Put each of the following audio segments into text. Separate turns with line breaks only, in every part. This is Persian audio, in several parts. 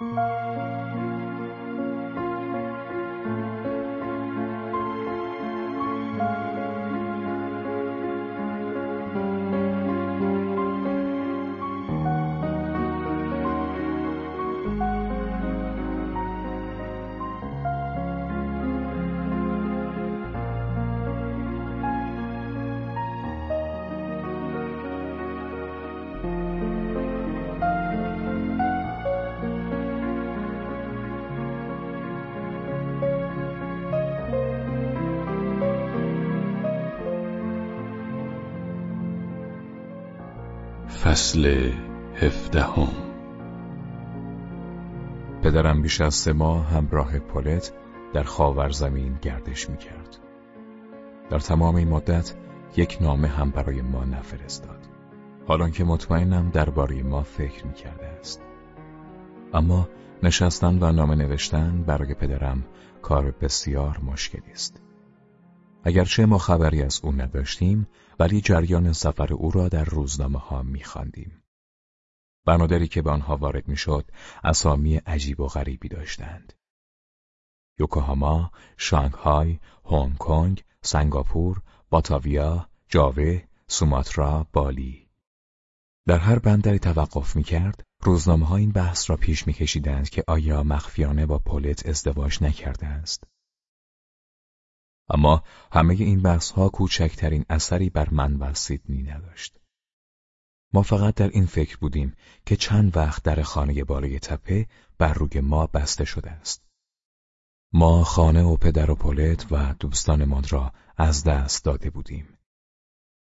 うん فصل هفدهم
پدرم بیش از سه ماه همراه پولت در خاور زمین گردش می‌کرد. در تمام این مدت یک نامه هم برای ما نفرستاد. حالا که مطمئنم درباره ما فکر می‌کرده است. اما نشستن و نامه نوشتن برای پدرم کار بسیار مشکلی است. اگرچه ما خبری از او نداشتیم ولی جریان سفر او را در روزنامه ها می خاندیم. بنادری که به آنها وارد می‌شد اسامی عجیب و غریبی داشتند. یوکوهاما، شانگهای، هنگ کنگ، سنگاپور، باتاویا، جاوه، سوماترا، بالی. در هر بندری توقف می کرد، روزنامه ها این بحث را پیش می کشیدند که آیا مخفیانه با پولت ازدواج نکرده است. اما همه این بحث ها کوچکترین اثری بر من و سیدنی نداشت. ما فقط در این فکر بودیم که چند وقت در خانه بالای تپه بر روی ما بسته شده است. ما خانه و پدر و پولت و دوستانمان را از دست داده بودیم.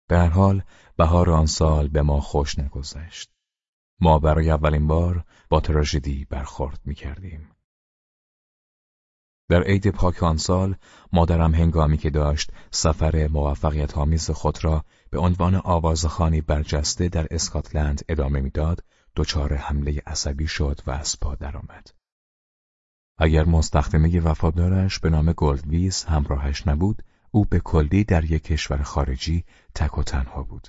در حال بهار آن سال به ما خوش نگذشت. ما برای اولین بار با تراژدی برخورد می کردیم. در عید پاک آن سال مادرم هنگامی که داشت سفر موفقیت آمیز خود را به عنوان آوازخانی برجسته در اسکاتلند ادامه می‌داد دچار حمله عصبی شد و از پا درآمد. اگر مستخدمه وفادارش به نام گلدویز همراهش نبود او به کلی در یک کشور خارجی تک و تنها بود.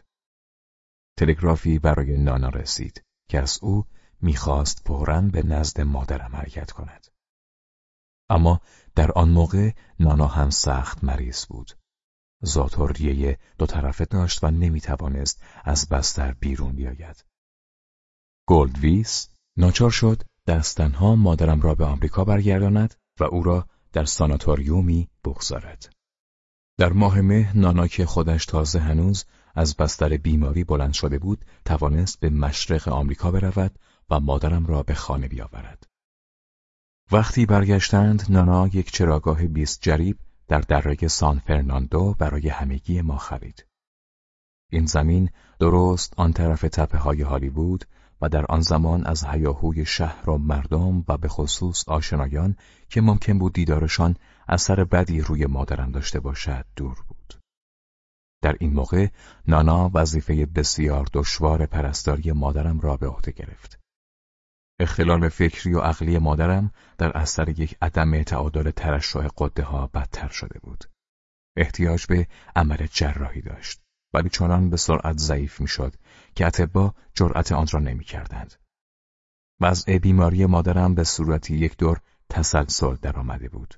تلگرافی برای نانا رسید که از او می‌خواست فوراً به نزد مادرم حرکت کند. اما در آن موقع نانا هم سخت مریض بود. زاتوریه دو طرفه داشت و نمی‌توانست از بستر بیرون بیاید. گلدویس ناچار شد دستنها مادرم را به آمریکا برگرداند و او را در ساناتوریومی بگذارد. در ماه مه نانا که خودش تازه هنوز از بستر بیماری بلند شده بود توانست به مشرق آمریکا برود و مادرم را به خانه بیاورد. وقتی برگشتند نانا یک چراگاه بیست جریب در دره سان فرناندو برای همگی ما خرید. این زمین درست آن طرف تپه های هالیوود و در آن زمان از هیاهوی شهر و مردم و به خصوص آشنایان که ممکن بود دیدارشان اثر بدی روی مادرم داشته باشد دور بود. در این موقع نانا وظیفه بسیار دشوار پرستاری مادرم را به عهده گرفت. اختلال فکری و عقلی مادرم در اثر یک عدم تعادل ترشح قده ها بدتر شده بود. احتیاج به عمل جراحی داشت ولی چنان به سرعت ضعیف می‌شد که اطبا جرأت آن را نمی‌کردند. وضع بیماری مادرم به صورتی یک دور تسلسل درآمده بود.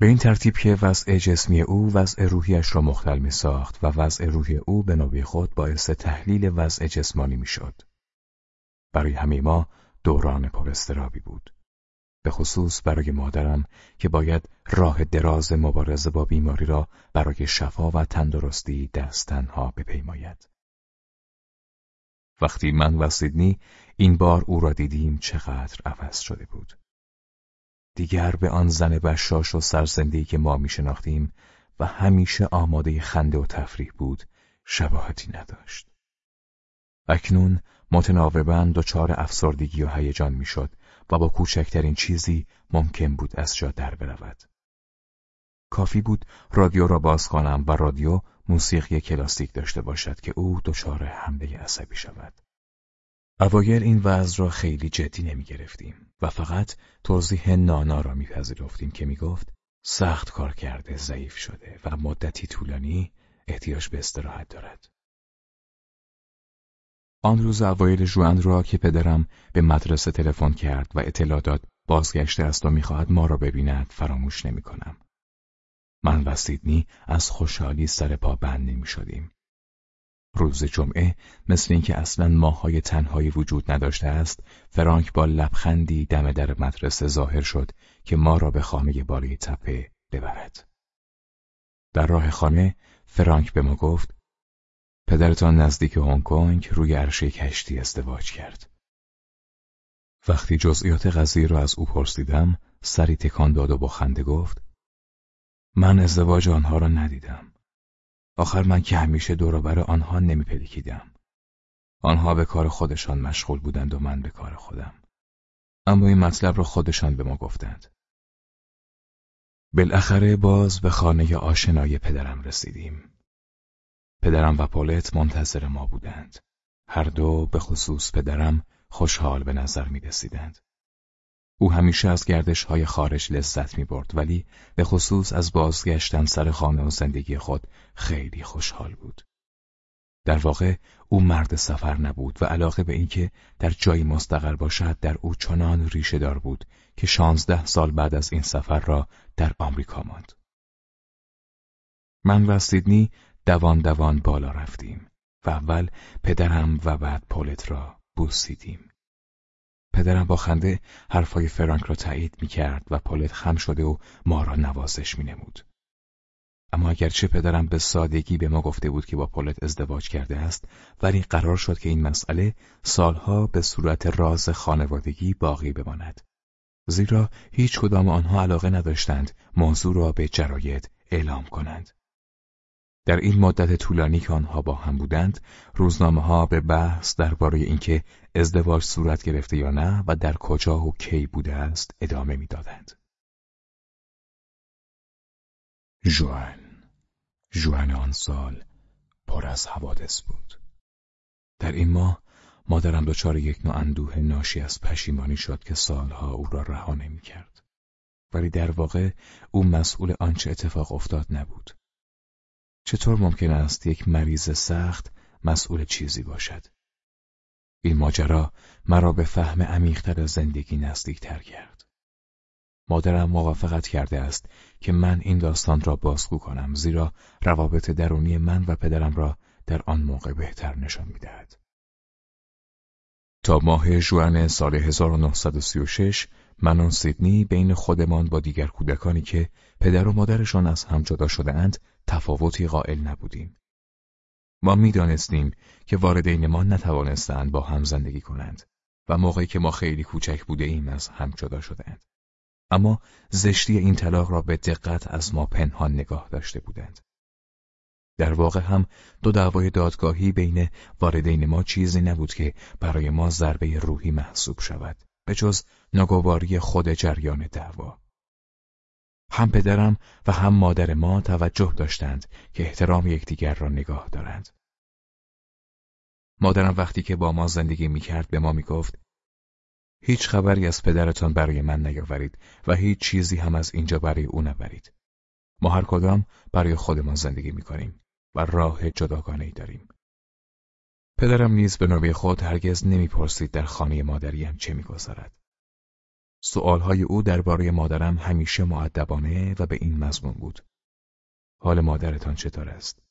به این ترتیب که وضع جسمی او وضع روحیش را مختل می ساخت و وضع روحی او به نوبه خود باعث تحلیل وضع جسمانی می. برای همه ما دوران پرسترابی بود. به خصوص برای مادرم که باید راه دراز مبارزه با بیماری را برای شفا و تندرستی دستنها بپیماید. وقتی من و سیدنی این بار او را دیدیم چقدر عوض شده بود. دیگر به آن زن بشاش و سرزندهی که ما می شناختیم و همیشه آماده خنده و تفریح بود شباهتی نداشت. اکنون متناوبا دچار افسردگی و هیجان می‌شد و با کوچکترین چیزی ممکن بود از جا در برود. کافی بود رادیو را باز کنم و رادیو موسیقی کلاسیک داشته باشد که او دچار حمله عصبی شود. اوایل این وضع را خیلی جدی نمی گرفتیم و فقط توضیح نانا را میپذیرفتیم که می‌گفت سخت کار کرده ضعیف شده و مدتی طولانی احتیاج به استراحت دارد. آن روز اوایل ژوئن را که پدرم به مدرسه تلفن کرد و اطلاع داد بازگشته است و می‌خواهد ما را ببیند فراموش نمی کنم. من و سیدنی از خوشحالی سر پا بند نمی شدیم. روز جمعه مثل اینکه اصلا ماهای تنهایی وجود نداشته است فرانک با لبخندی دم در مدرسه ظاهر شد که ما را به خانه بالای تپه ببرد. در راه خانه فرانک به ما گفت پدرتان نزدیک هنگ کنگ روی عرشه کشتی ازدواج کرد. وقتی جزئیات قضیه را از او پرسیدم سری تکان داد و با خنده گفت من ازدواج آنها را ندیدم. آخر من که همیشه دوروبر آنها نمیپلکیدم. آنها به کار خودشان مشغول بودند و من به کار خودم. اما این مطلب را خودشان به ما گفتند. بالاخره باز به خانه آشنای پدرم رسیدیم. پدرم و پولت منتظر ما بودند. هر دو به خصوص پدرم خوشحال به نظر می رسیدند. او همیشه از گردش های خارج لذت می برد ولی به خصوص از بازگشتن سر خانه و زندگی خود خیلی خوشحال بود. در واقع او مرد سفر نبود و علاقه به اینکه در جایی مستقر باشد در او چنان ریشه دار بود که شانزده سال بعد از این سفر را در آمریکا ماند. من و سیدنی دوان دوان بالا رفتیم و اول پدرم و بعد پولت را بوسیدیم. پدرم با خنده حرفای فرانک را تایید می کرد و پولت خم شده و ما را نوازش می نمود. اما اگرچه پدرم به سادگی به ما گفته بود که با پولت ازدواج کرده است ولی قرار شد که این مسئله سالها به صورت راز خانوادگی باقی بماند. زیرا هیچ کدام آنها علاقه نداشتند موضوع را به جراید اعلام کنند. در این مدت طولانی که آنها با هم بودند، روزنامه ها به بحث درباره اینکه ازدواج صورت گرفته یا نه و در کجا و کی بوده است ادامه می‌دادند. ژوئن ژوئن آن سال پر از حوادث بود. در این ماه مادرم دچار یک نوع اندوه ناشی از پشیمانی شد که سالها او را رها نمی‌کرد. ولی در واقع او مسئول آنچه اتفاق افتاد نبود. چطور ممکن است یک مریض سخت مسئول چیزی باشد؟ این ماجرا مرا به فهم عمیقتر زندگی نزدیکتر کرد. مادرم موافقت کرده است که من این داستان را بازگو کنم زیرا روابط درونی من و پدرم را در آن موقع بهتر نشان می‌دهد. تا ماه جوان سال 1936 من و سیدنی بین خودمان با دیگر کودکانی که پدر و مادرشان از هم جدا شده اند تفاوتی قائل نبودیم. ما می‌دانستیم که واردین ما نتوانستند با هم زندگی کنند و موقعی که ما خیلی کوچک بوده ایم از هم جدا شدند. اما زشتی این طلاق را به دقت از ما پنهان نگاه داشته بودند. در واقع هم دو دعوای دادگاهی بین واردین ما چیزی نبود که برای ما ضربه روحی محسوب شود به جز ناگواری خود جریان دعوا. هم پدرم و هم مادر ما توجه داشتند که احترام یکدیگر را نگاه دارند. مادرم وقتی که با ما زندگی می‌کرد به ما می‌گفت هیچ خبری از پدرتان برای من نیاورید و هیچ چیزی هم از اینجا برای او نبرید. ما هر کدام برای خودمان زندگی می‌کنیم و راه جداگانه ای داریم. پدرم نیز به نوبه خود هرگز نمی‌پرسید در خانه مادریم چه می‌گذارد. سؤالهای او درباره مادرم همیشه معدبانه و به این مضمون بود. حال مادرتان چطور است؟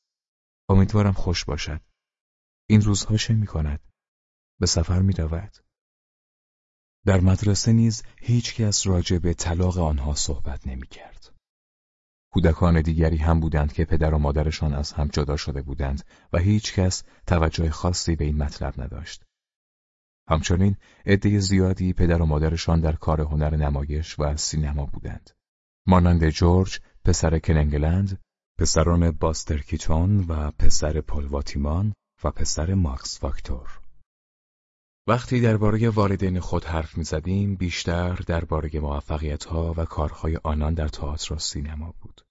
امیدوارم خوش باشد. این روزها چه می کند؟ به سفر می رود؟ در مدرسه نیز هیچ کس راجع به طلاق آنها صحبت نمی کرد. کودکان دیگری هم بودند که پدر و مادرشان از هم جدا شده بودند و هیچ کس توجه خاصی به این مطلب نداشت. همچنین عده زیادی پدر و مادرشان در کار هنر نمایش و سینما بودند. مانند جورج، پسر کننگلند، پسران باستر کیتون و پسر پل و پسر ماکس فاکتور. وقتی درباره والدین خود حرف می‌زدیم بیشتر درباره موفقیت‌ها و کارهای آنان در تئاتر و سینما بود.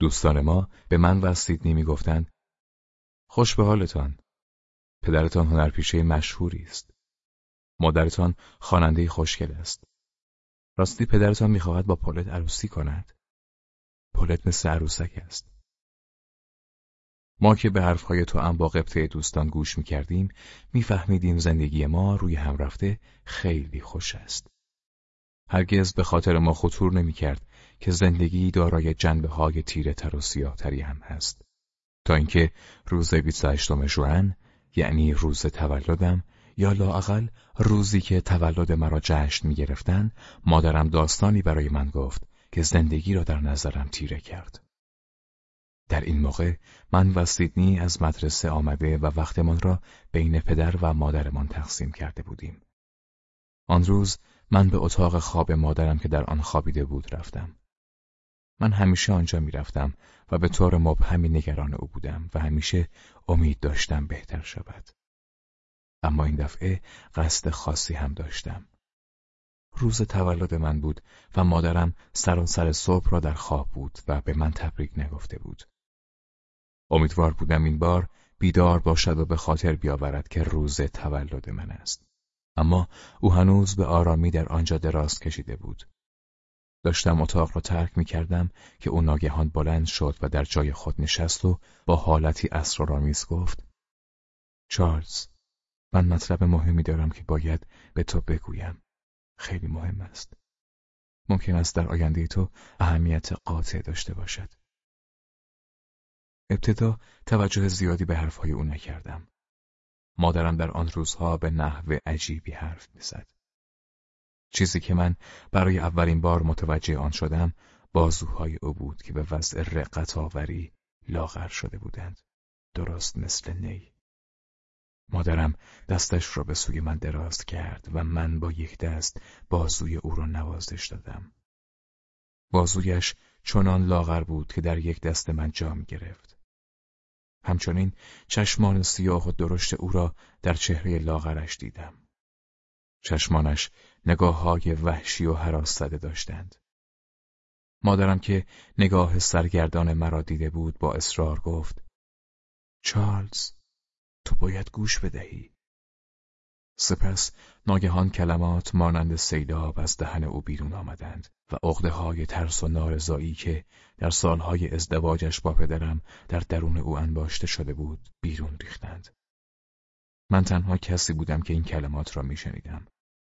دوستان ما به من و سیدنی می‌گفتند خوش به حالتان. پدرتان هنرپیشه مشهوری است. مادرتان خواننده خوشگل است. راستی پدرتان می‌خواهد با پولت عروسی کند. پولت مثل عروسک است. ما که به حرفهای تو هم با قبطه دوستان گوش می‌کردیم میفهمیدیم زندگی ما روی هم رفته خیلی خوش است. هرگز به خاطر ما خطور نمی‌کرد که زندگی دارای جنبه های تیره تر و سیاه تری هم هست. تا اینکه روز 28 ژوئن یعنی روز تولدم یا لااقل روزی که تولد مرا جشن می گرفتن مادرم داستانی برای من گفت که زندگی را در نظرم تیره کرد. در این موقع من و سیدنی از مدرسه آمده و وقتمان را بین پدر و مادرمان تقسیم کرده بودیم. آن روز من به اتاق خواب مادرم که در آن خوابیده بود رفتم. من همیشه آنجا می‌رفتم و به طور مبهمی نگران او بودم و همیشه امید داشتم بهتر شود. اما این دفعه قصد خاصی هم داشتم. روز تولد من بود و مادرم سر و سر صبح را در خواب بود و به من تبریک نگفته بود. امیدوار بودم این بار بیدار باشد و به خاطر بیاورد که روز تولد من است. اما او هنوز به آرامی در آنجا دراز کشیده بود. داشتم اتاق را ترک می کردم که او ناگهان بلند شد و در جای خود نشست و با حالتی اسرارآمیز گفت چارلز من مطلب مهمی دارم که باید به تو بگویم خیلی مهم است ممکن است در آینده تو اهمیت قاطع داشته باشد ابتدا توجه زیادی به حرفهای او نکردم. مادرم در آن روزها به نحو عجیبی حرف می‌زد. چیزی که من برای اولین بار متوجه آن شدم بازوهای او بود که به وضع رقت آوری لاغر شده بودند. درست مثل نی. مادرم دستش را به سوی من دراز کرد و من با یک دست بازوی او را نوازش دادم. بازویش چنان لاغر بود که در یک دست من جا می گرفت همچنین چشمان سیاه و درشت او را در چهره لاغرش دیدم چشمانش نگاه های وحشی و حراس زده داشتند. مادرم که نگاه سرگردان مرا دیده بود با اصرار گفت چارلز تو باید گوش بدهی. سپس ناگهان کلمات مانند سیلاب از دهن او بیرون آمدند و عقده های ترس و نارضایی که در سالهای ازدواجش با پدرم در درون او انباشته شده بود بیرون ریختند. من تنها کسی بودم که این کلمات را میشنیدم.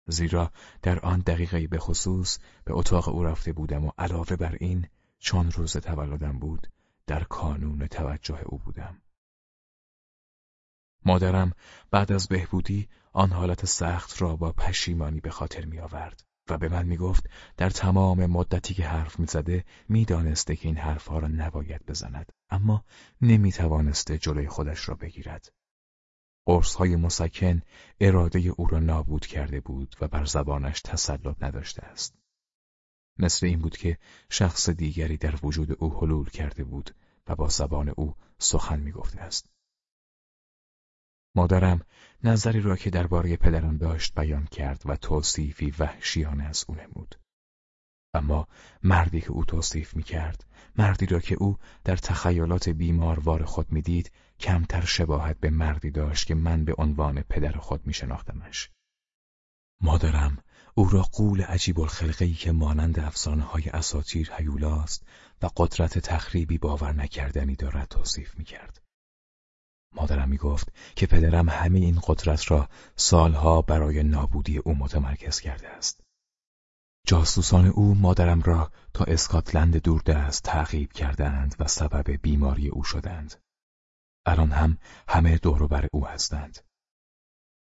زیرا در آن دقیقه به خصوص به اتاق او رفته بودم و علاوه بر این چون روز تولدم بود در کانون توجه او بودم. مادرم بعد از بهبودی آن حالت سخت را با پشیمانی به خاطر می آورد و به من می گفت در تمام مدتی که حرف می زده می دانسته که این حرفها را نباید بزند اما نمی توانسته جلوی خودش را بگیرد. های مسکن اراده او را نابود کرده بود و بر زبانش تسلط نداشته است. مثل این بود که شخص دیگری در وجود او حلول کرده بود و با زبان او سخن می‌گفته است. مادرم نظری را که درباره پدرم داشت بیان کرد و توصیفی وحشیانه از او نمود. اما مردی که او توصیف می کرد، مردی را که او در تخیلات بیماروار خود می‌دید کمتر شباهت به مردی داشت که من به عنوان پدر خود می شناختمش. مادرم او را قول عجیب الخلقهی که مانند افسانه های اساتیر هیولاست و قدرت تخریبی باور نکردنی دارد توصیف می کرد. مادرم می گفت که پدرم همه این قدرت را سالها برای نابودی او متمرکز کرده است. جاسوسان او مادرم را تا اسکاتلند دوردست تعقیب کردند و سبب بیماری او شدند. الان هم همه بر او هستند.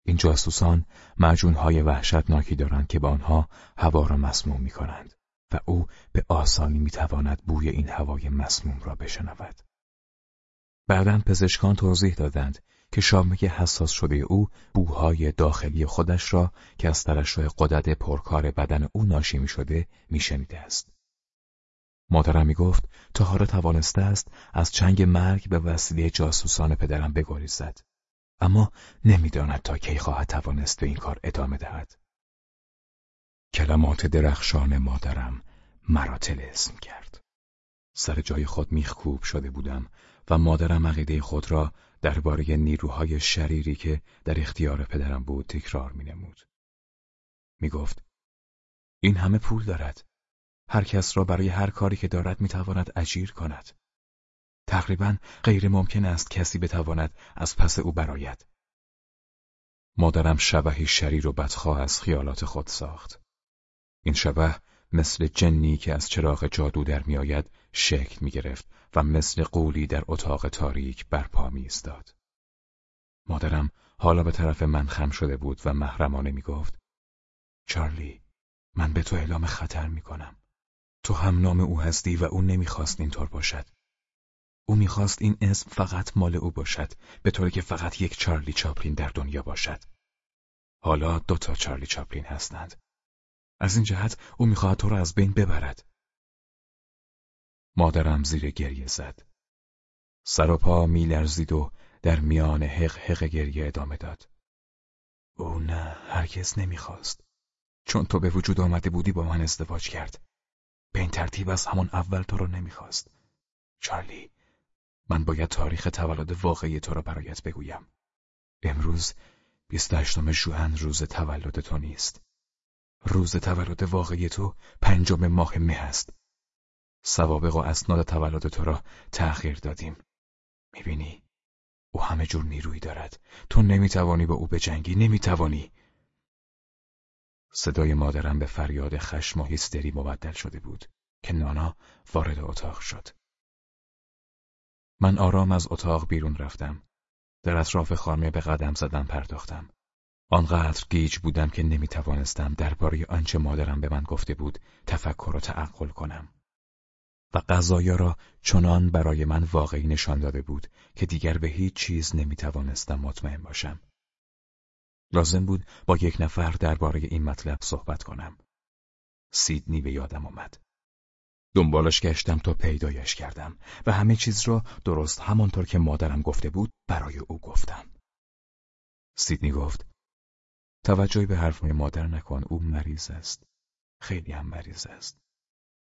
این جاسوسان معجونهای وحشتناکی دارند که با آنها هوا را مسموم می کنند و او به آسانی می تواند بوی این هوای مسموم را بشنود. بعدا پزشکان توضیح دادند که شامه حساس شده او بوهای داخلی خودش را که از ترشح قدرت پرکار بدن او ناشی می شده می شنیده است. مادرم می گفت تا حالا توانسته است از چنگ مرگ به وسیله جاسوسان پدرم بگریزد. اما نمی‌داند تا کی خواهد توانست به این کار ادامه دهد. کلمات درخشان مادرم مرا تلسم کرد. سر جای خود میخکوب شده بودم و مادرم عقیده خود را درباره نیروهای شریری که در اختیار پدرم بود تکرار مینمود. می‌گفت این همه پول دارد. هر کس را برای هر کاری که دارد می‌تواند اجیر کند. تقریبا غیر ممکن است کسی بتواند از پس او براید. مادرم شبهی شریر و بدخواه از خیالات خود ساخت. این شبه مثل جنی که از چراغ جادو در میآید شکل می گرفت و مثل قولی در اتاق تاریک برپا می استاد. مادرم حالا به طرف من خم شده بود و محرمانه می گفت چارلی من به تو اعلام خطر می کنم. تو هم نام او هستی و او نمی‌خواست اینطور باشد. او می‌خواست این اسم فقط مال او باشد به طوری که فقط یک چارلی چاپلین در دنیا باشد. حالا دو تا چارلی چاپلین هستند. از این جهت او می‌خواهد تو را از بین ببرد. مادرم زیر گریه زد. سر و پا میلرزید و در میان حق حق گریه ادامه داد. او نه هرگز نمی‌خواست. چون تو به وجود آمده بودی با من ازدواج کرد. به این ترتیب از همون اول تو رو نمی‌خواست. چارلی، من باید تاریخ تولد واقعی تو را برایت بگویم. امروز 28 ژوئن روز تولد تو نیست. روز تولد واقعی تو پنجم ماه مه است. سوابق و اسناد تولد تو را تأخیر دادیم. می‌بینی؟ او همه جور نیرویی دارد. تو نمی‌توانی با او بجنگی، نمی‌توانی. صدای مادرم به فریاد خشم و هیستری مبدل شده بود که نانا وارد اتاق شد. من آرام از اتاق بیرون رفتم. در اطراف خانه به قدم زدن پرداختم. آنقدر گیج بودم که نمی توانستم درباره آنچه مادرم به من گفته بود تفکر و تعقل کنم. و قضایا را چنان برای من واقعی نشان داده بود که دیگر به هیچ چیز نمی توانستم مطمئن باشم. لازم بود با یک نفر درباره این مطلب صحبت کنم. سیدنی به یادم آمد. دنبالش گشتم تا پیدایش کردم و همه چیز را درست همانطور که مادرم گفته بود برای او گفتم. سیدنی گفت توجهی به حرفهای مادر نکن او مریض است. خیلی هم مریض است.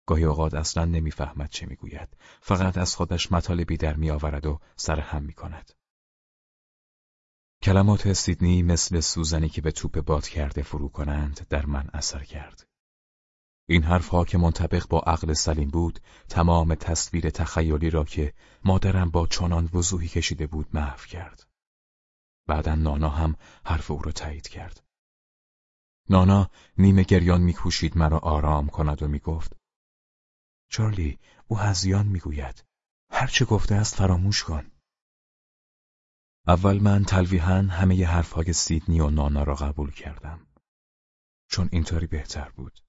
گاهی اوقات اصلا نمی‌فهمد چه می‌گوید. فقط از خودش مطالبی در میآورد و سر هم می کند. کلمات سیدنی مثل سوزنی که به توپ باد کرده فرو کنند در من اثر کرد. این حرفها که منطبق با عقل سلیم بود تمام تصویر تخیلی را که مادرم با چنان وضوحی کشیده بود محو کرد. بعدا نانا هم حرف او را تایید کرد. نانا نیمه گریان میکوشید مرا آرام کند و می‌گفت چارلی او هزیان می‌گوید. هرچه گفته است فراموش کن. اول من تلویحا همه ی حرفهای سیدنی و نانا را قبول کردم. چون اینطوری بهتر بود.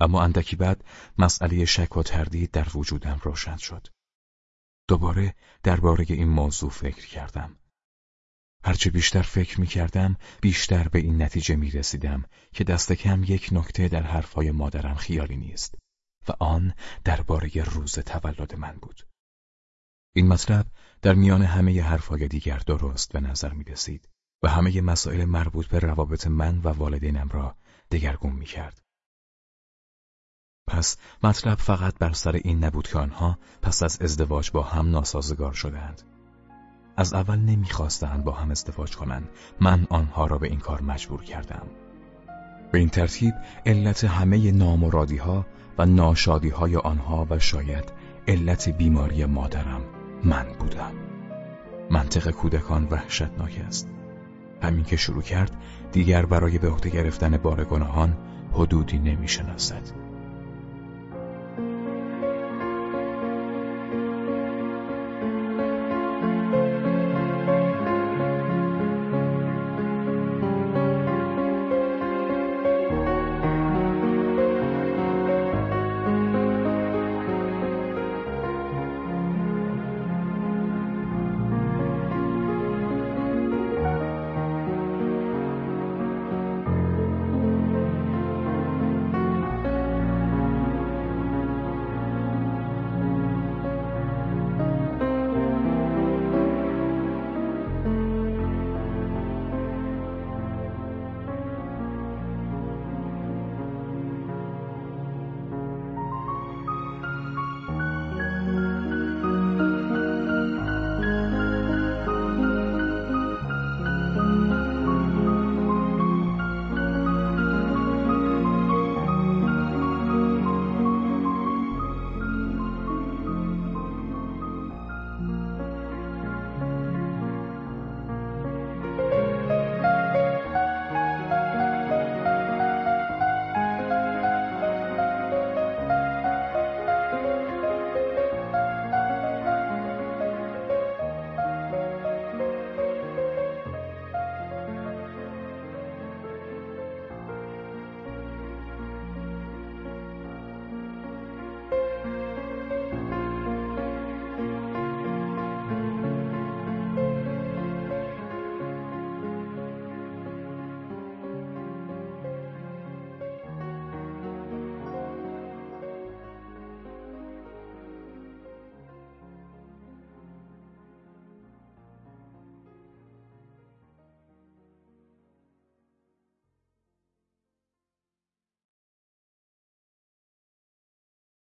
اما اندکی بعد مسئله شک و تردید در وجودم روشن شد. دوباره درباره این موضوع فکر کردم. هرچه بیشتر فکر می کردم بیشتر به این نتیجه می رسیدم که دست کم یک نکته در حرفهای مادرم خیالی نیست. و آن درباره روز تولد من بود. این مطلب در میان همه حرفهای دیگر درست به نظر می رسید و همه مسائل مربوط به روابط من و والدینم را دگرگون می کرد. پس مطلب فقط بر سر این نبود که آنها پس از ازدواج با هم ناسازگار شدند. از اول نمی‌خواستند با هم ازدواج کنند من آنها را به این کار مجبور کردم به این ترتیب علت همه نامرادی ها و ناشادی های آنها و شاید علت بیماری مادرم من بودم. منطق کودکان وحشتناک است. همین که شروع کرد دیگر برای به عهده گرفتن بار گناهان حدودی نمی‌شناسد.